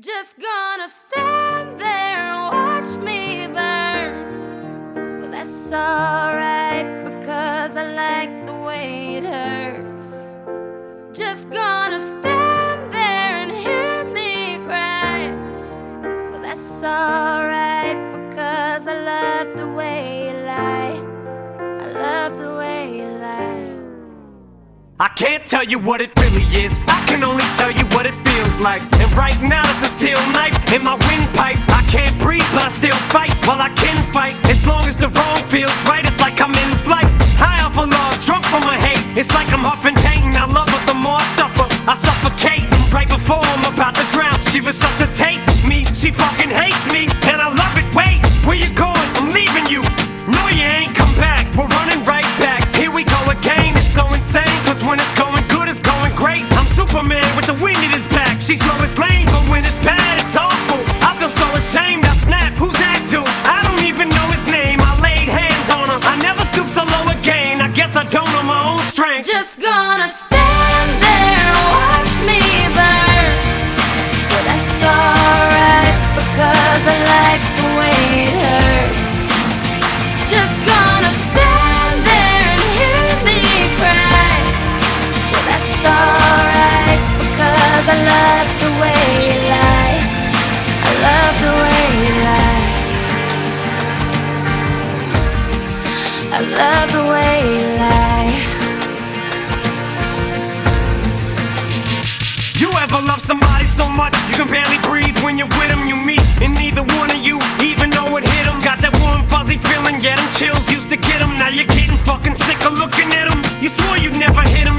Just gonna stand there and watch me burn. Well, that's alright because I like the way it hurts. Just gonna stand there and hear me cry. Well, that's alright because I love the way I can't tell you what it really is. I can only tell you what it feels like. And right now it's a steel knife in my windpipe. I can't breathe, but I still fight. While I can fight, as long as the wrong feels right, it's like I'm in flight. High off of love, drunk from my hate. It's like I'm huffing wind in his back. She's Lois Lane, but when it's bad, it's awful. I feel so ashamed. So much you can barely breathe when you're with them? You meet, and neither one of you even know it hit them. Got that warm, fuzzy feeling, yeah, them chills used to get them. Now you're getting fucking sick of looking at them. You swore you'd never hit them,